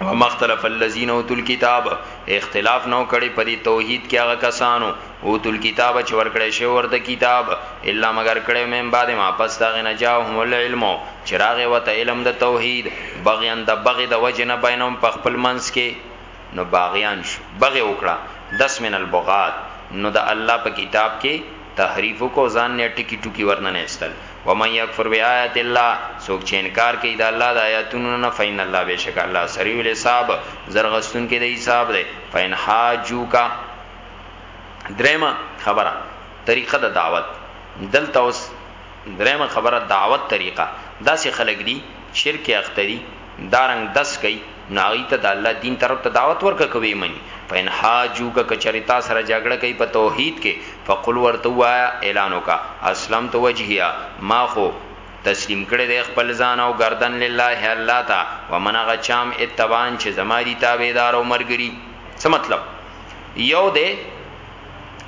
ومختلف الذين اوتوا الكتاب اختلاف نو کړي په دې توحید کې هغه کسانو اوتوا الكتاب چې ورکړې شی ورته کتاب الا مگر کړي مې بعد ما پس دا غنه جاهم العلم چې راغه وته علم د توحید بغیان د بغي د وجنه بینهم په خپل منس کې نو باغیان شو بغې وکړه دس من البغات نو د الله په کتاب کې تحریف وکړو ځان نه ټکي ټوکي ورننه استل ومن یکفر بیاات الله څوک چې انکار کوي د الله د آیاتونو نه فین الله بشک الله سریع الحساب زرغستون کې د حساب ده فین حاجو کا درېما خبره طریقه د دعوت دلته اوس درېما خبره دعوت طریقه داسې خلک دي شرک اختری دارنګ دس کوي نو هغوی ته د الله دین طرف ته دعوت ورکړه که ویې مني، فإن حاجوک که چېرې تا سره جګړه کوي په توحید کې فقل ورته ووایه، اعلان وکړه، اسلمت وجهیه ما خو تسلیم کړی دی خپل ځان او ګردن لله الله ته ومن هغه چا هم اتبعن چې زما دي تابعدار او ملګري. څه مطلب؟ یو دی.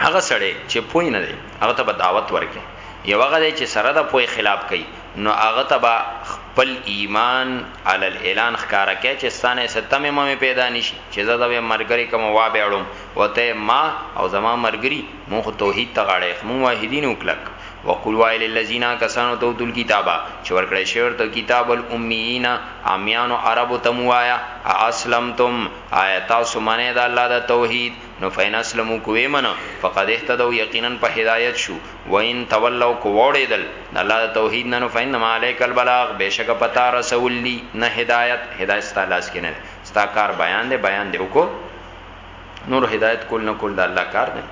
هغه سړی چې پوی نه دی هغه ته به دعوت ورکې یو هغه دی چې سره د پوی خلاف کوي نو هغه ته به خپل ایمان علی الاعلان ښکارا کې چې ستانه ستمه مې پیدا نشي چې زه د مرګري کوم وا به اړم وته ما او زما مرګري مونږ توحید ته غاړې مونږ واحدین وکړک وقول وایل الذین کسانو تو تل کتابا چې ورکړې شوی ورته کتاب الامیین امیانو عربو تموایا اسلمتم آیات سمانه د الله د توحید نو فین اسلمو کوی منه فقد اهتدوا یقینا په هدایت شو و ان تولوا کو وړیدل الله د توحید نه نو فین ما علیک البلاغ بشک پتا رسول لی نه هدایت هدایت ستالاس کې نه ستا کار بیان دی بیان دی وکړو نور هدایت کول نه کول د الله کار دی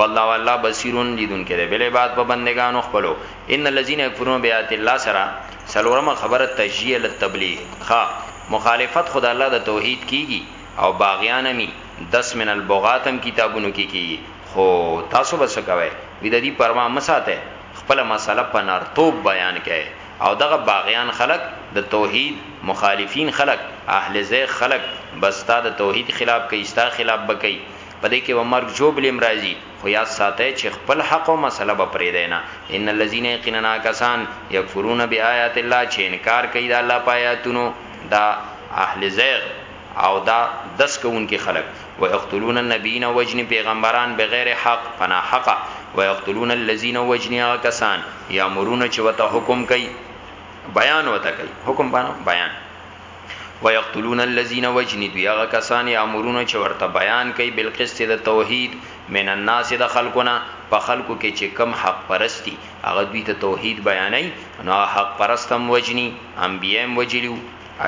والله والله بصیرون لیدون کې دی بل عبادت په بندگانو خپلو ان الذين يكفرون بیات الله سرا سلورمه خبره تشجیه للتبلیغ ها مخالفت خدای الله د توحید کیږي او باغیان نی دس من البغات هم کتابونو کی کیږی خو تاسو به څه کوی وی ددی پروا مه ساتی خپله مسله په نرتوب بیان کړی او دغه باغیان خلک د توحید مخالفین خلک اهل زیغ خلک به ستا د توحید خلاف کوي ستا خلاف به کوي په دی کی به مرګ ژوبلی هم راځی خو یاد ساتی چی خپل حق او مسله به پریدی نه ان الذین یقینا هغه کسان یکفرون بآیات الله چی انکار کوي د الله په آیاتونو دا اهل زیغ. او دا دس کوونکي خلک دي ويقتلون النبيين او وجني پيغمبران بغير حق په ناحقه ويقتلون الذين او وجني هغه کسان يامرون چې وته حکم کوي بیان وته کوي حکم باندې بیان ويقتلون الذين وجني دوی هغه کسان يامرون چې ورته بیان کوي بالقسط د توحید من الناس د خلقنا په خلقو کې چې کم حق پرستی هغه دوی ته توحید بیانای نو حق پرستم وجني انبيام وجلیو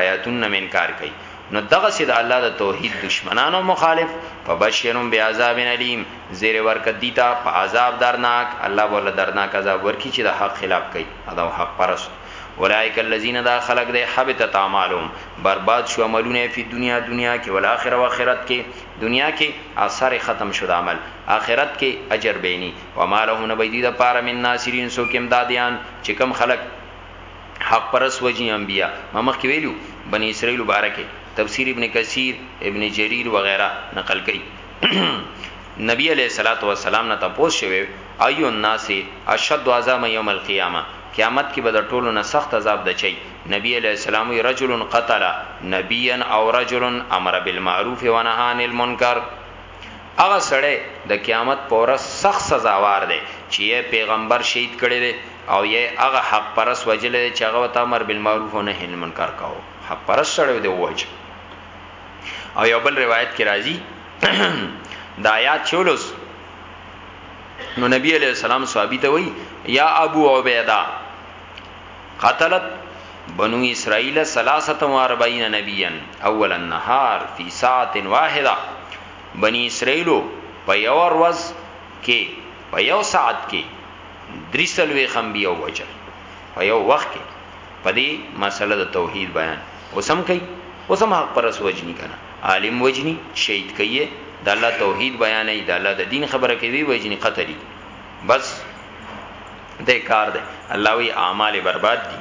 آیاتونو نه انکار کوي نو دغه سید الله د توحید دشمنانو مخالف فبشرهم بعذاب الیم زیر ورک دیتا په عذاب درناک الله بوله درناک عذاب ورکی چې د حق خلاف کوي ادم حق پرست اولائک الذین دا خلق ده حبتت اعمالهم برباد شو عملونه په دنیا دنیا کې ول اخر او اخرت کې دنیا کې اثر ختم شو د عمل اخرت کې اجر بینی و مالهونه بيدی د پاره من ناصرین سو کې امدادیان چې کم خلق حق پرس وجنی انبیاء ما مخکې ویلو بنی اسرائیل باره کې تفسیر ابن کثیر ابن جریر وغیرہ نقل کړي نبی علیہ الصلوۃ والسلام نه تاسو شوی ایو الناس اشد عذاب یوم القیامه قیامت کې به د ټولو نه سخت عذاب د چي نبی علیہ السلام رجل قتل نبیا او رجل امر بالمعروف ونهى عن المنکر هغه سړی د قیامت په ورځ سخت سزاوار دی چې یې پیغمبر شهید کړی دی او یې هغه حق پرست وژلی دی چې هغه ورته امر بالمعروف او نهی عن المنکر کاوه حق پرست سړی و دی ووژه او یو بل روایت کې راځي د آیات چولس نو نبی علیہ السلام صحابي ته وی یا ابو عبیدا قتلت بنو اسرائیل 43 نبیا اول النهار فی ساعه واحده بنی اسرائیلو په یو ورځ کې په یو ساعت کې درې سلوي خمبي او وجل په یو وخت کې په دې مسله د توحید بیان اوسم کوي اوسم حق پر اس وجنی کنه عالم وجنی شهید کوي د الله توحید بیانې د الله د دین خبره کوي وجنی قتلی بس د کار ده الله وی اعمال برباد دي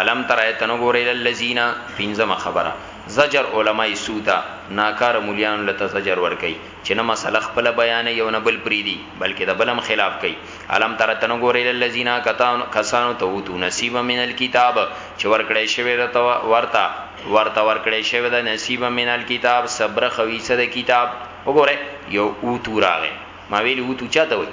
علم تر ایت نو ګورې للذین پنځمه خبره زجر علماء سوتا ناکار مليان لته زجر ور کوي چې نه مسله خپل بیان یو نه بل پریدي بلکې د بلم خلاف کوي علم تر ایت نو ګورې للذین کتان کسانو توتو نصیب من الكتاب چې ور کړې شوی رته ورته ورته ور کړې شوی د نصیب من الكتاب صبر خوي سره کتاب وګوره یو او تو راغې ما ویلی او تو چاته وي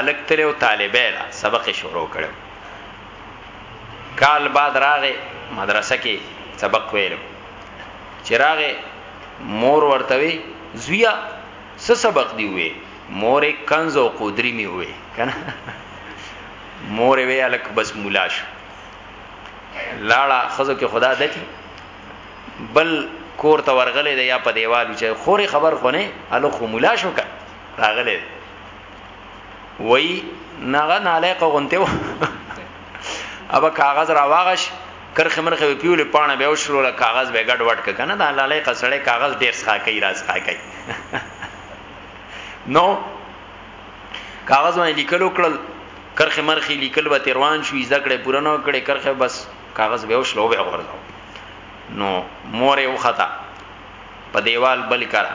الک تل او طالبې لا سبق شروع کړو کال بعد راغې مدرسه کې سبق ویلو چراغه مور ورتوي زویا س سبق دی وې مور کنز او قدري می وې کنه مور وی الک بس مولاش لاړه خزو کې خدا دتی بل کور ته ورغلې دی یا په دیوالو چې خوري خبر خونه الو خو مولا شو کا راغلې وای نغه نالایق غونته و ابا کاغذ را واغش کرخه مرخه وی پیول پانه به وشلو له کاغذ به ګډ وډ کنه دا لالای قسړې کاغذ ډیر ښه کوي راز ښه کوي نو کاغذ باندې لیکل وکړل کرخه مرخه لیکل به تیروان شو زده کړې پوره نه کړې کرخه بس کاغذ به وشلو به ورځو نو مور یې وخته په دیوال بل کرا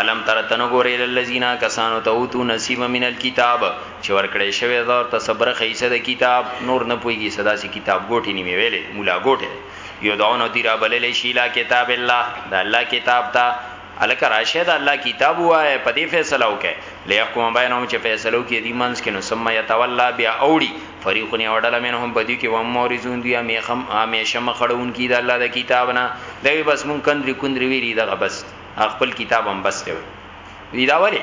الم تر تنو ګورې للذین کسانو ته اوتو نصیب من الكتاب چې ورکړې شوی دا ورته صبر خیسه د کتاب نور نه پويږي صدا سي کتاب ګوټي نیمه ویلې مولا ګوټه یو داونو دی را بللې شي لا کتاب الله دا الله کتاب ته الک راشه دا الله کتاب وای په دې فیصله وکه ليحكم بینهم چې فیصلو کې دی منس کې نو ثم يتولى بیا اوړي فریقونه وړل منهم بدی کې و مورزون دی همیخم همیشه مخړون کې دا الله د کتاب نه دوی بس مون کندري کندري ویری دا بس هغه خپل کتاب هم بس کړو وی دا ولی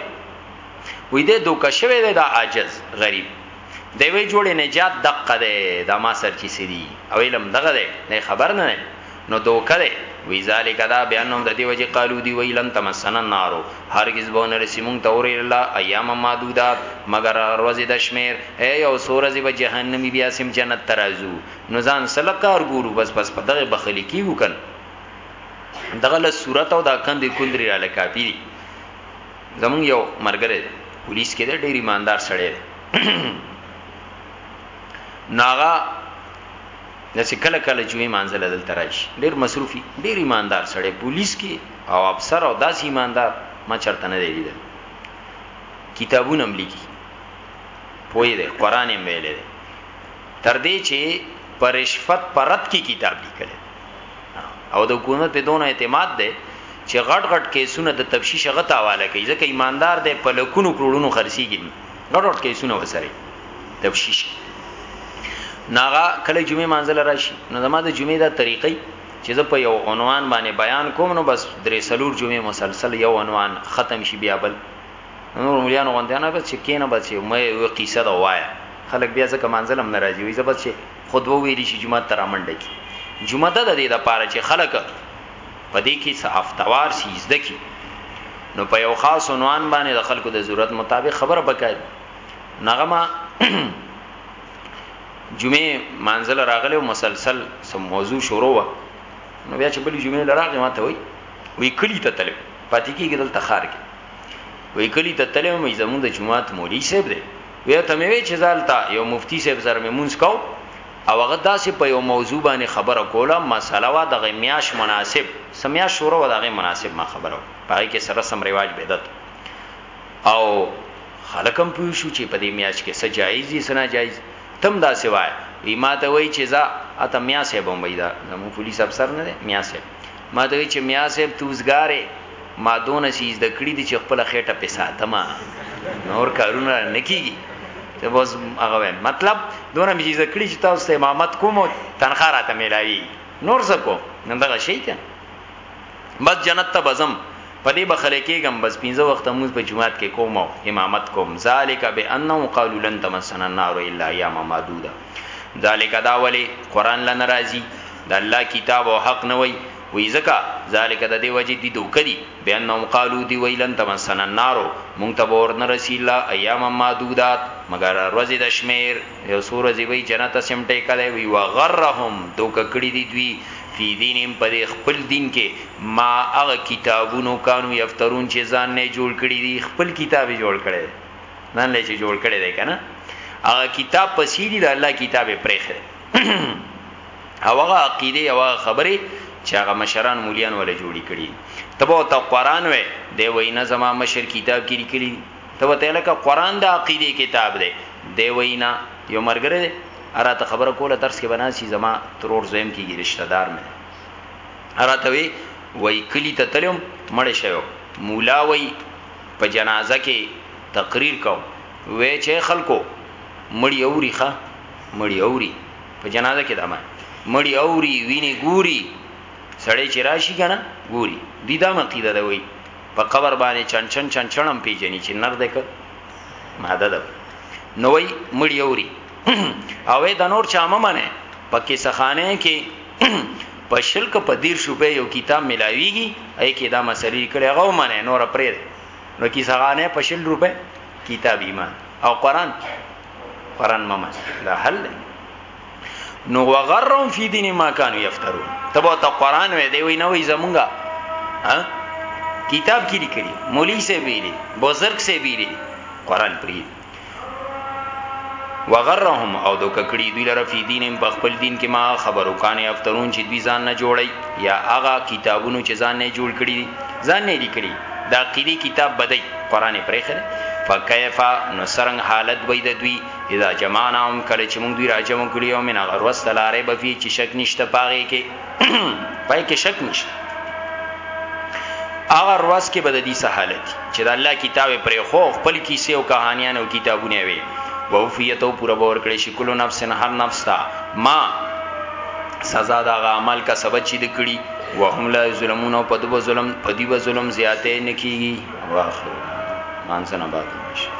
وی دې دوکه شوی دی دا عاجز غریب دی وی جوړې نجات دقه دی دا ما سر چی سری او علم دغه دی نه خبر نه نه نو دوکه دی وی ذالک دا بیانوم د دې وجه قالو دی وی لن تمسن النار هرگز به نه رسی مونږ تور الا ایام معدودات مگر ورځې د شمیر اے یو سورځي به جهنمی بیا سم جنت ترازو نو ځان سلکار ګورو بس بس په دغه بخلی کیو کن دغه له صورت او دا کندې کندري را لکاپی دي زمون یو مرګره پولیس کې ډېر ایماندار سړی دی ناغا د سکل کله جوی منزل دل ترایش ډېر مصروفي ډېر ایماندار سړی پولیس کې او افسر او داسې ایماندار ما چرته نه دی لیدل کتابونه هم لیکي پوی دی قران هم ویلې تر دې چې پرشفت پرد کې کتاب لیکل او د حکومت په دونه اعتماد دی چې غټ غټ کیسونه د تفشیش غته حواله کوي ځکه ایماندار دی په لکونو کروڑونو خرڅيږي غټ غټ کیسونه وسره تفشیش ناغا کله جمعه منزل راشي نو زما د جمعه دا طریقې چې زه په یو عنوان باندې بیان کوم نو بس درې سلور جمعه مسلسل یو عنوان ختم شي بیا بل نور مليانو غونډه نه بس چې کینه بس مې یو قصه دا وایا خلک بیا ځکه منزل هم ناراضي وي زبر چې خطبه ویلی شي جمعه ته رامنډه کی جمعه ته د دې لپاره چې خلک په دې کې څه افتوار سي زده کی نو په یو خاص عنوان باندې د خلکو د ضرورت مطابق خبره پکاري نغمه جمعه منزل راغله او مسلسل سم موضوع شروع و نو بیا چې بلی جمعه لراغه ماته وي وی کلی ته تل پاتې کیږي دلته خار کې وی کلی ته تل مې زموږ د جمعات مولوی صاحب دی وې ته مې وی چې زالتا یو مفتی صاحب زر مې مونږ کو او هغه داسې په یو موضوع باندې خبره کوله مسله وا د غمیاش مناسب سمیا شوره و دغه مناسب ما خبره پای کې سره سم ریواج بدعت او خلکم پوه شو چې په دې میاش کې څه جایز دي څه ناجایز تم دا سوای وی ما ته وای چې زه اته میا صاحب هم وای دا زمو پولیس افسر نه دی میا صاحب ما ته وی چه میا صاحب ته اوزګاره ما دونه سی زده کړی دی چه خپل خیټه په ساتم نور کارونه نه کیږي ته بس هغه وایم مطلب دونه می زده کړی چې تاسو ته امامت کوم تنخواه راته ملاوی نور زکو نن دغه شی ته بس جنت ته بزم په دې به خلی کېږم، بس پنځه وخته لمونځ په جومات کې کوم او امامت کوم، ذلک بأنهم قالوا لن تمسنا النار الا ایاما معدوده، ذلک دا ولې قرآن له نه راځي، د الله کتاب او حق نه وایي، وایي ځکه، ذلک د دې وجې، دوی دوکه دي، بأنهم قالوا دوی وایي لن تمسنا النار مونږ ته به اور نه رسي الا ایاما معدودات مګر ورځې د شمېر. یو څو ورځې وی جنت سم ټیکلې وی وغرهم دوک کړی دی دوی فی دینهم په خپل دین کې ما هغه کتابونو کانو یفترون چې ځان نه جوړ کړی دی خپل کتاب جوړ کړی ځان لې چې جوړ کړی دی کنه هغه کتاب پسې دی د الله کتاب پرېخه هغه عقیده هغه خبره چې هغه مشران مولیان ولا جوړی کړی تبو ته قران وې دی وینا زما مشر کتاب کې لیکلی ته وته لکه قران د عقیده کتاب دی دی وینا یو مرګره دی اره ته خبره کوله درس کې بناسي زما ترور زم کېږي رشتہ دار مې اره ته وی وای کلی ته تلم مړ شو مولا وای په جنازه کې تقریر کو وای چې خلکو مړی اوري ښا مړی اوري په جنازه کې دما مړی اوري ویني ګوري سړی چې راشي کنه ګوري دي دا مقیده ده وای په قبر باندې چنچن چنچنم پیجنې چې نر ده که ماده ده نو وی مړی اوري او د نور چا ممنه پکې سخانه کې په شلک په دیر شوبه یو کتاب ملاویږي اې کې دا مسلې کړي غو منه نور پرې نو کې سخانه په شل روپه کتاب ایمان او قران قران ممنه لا حل دی نو وغرهم فی دین ما کانوا یفترون تبو ته قران وې دی وې نه وې زمونږه ها کتاب کې لیکلي مولوی سے ویلي بزرگ سے ویلي قران پری وغرهم او دو ککړی دوی لره فی دینم په خپل دین کې ما خبرو کان یفترون چې دوی ځان نه جوړي یا هغه کتابونو چې ځان نه جوړ کړي ځان نه لیکلي دا قیدی کتاب بدای قران پرې خره فکیفا نو سرنګ حالت وې د دوی اذا جمعناهم کله چې موږ دوی راجم کړی او من هغه ورځ ته لارې به فيه چې شک نشته پاغې کې پای کې شک نشته هغه ورځ کې به د دې سهالت چې د الله کتاب پرې خو خپل کیسې او کہانیان او کتابونه وي ووفیت او پوره باور کړی شي کلو نفس هر نفس تا ما سزا دا غ عمل کا سبب چې د کړي وهم لا ظلمون او پدوب ظلم پدیب ظلم زیاتې نکېږي واخر مانځنه باندې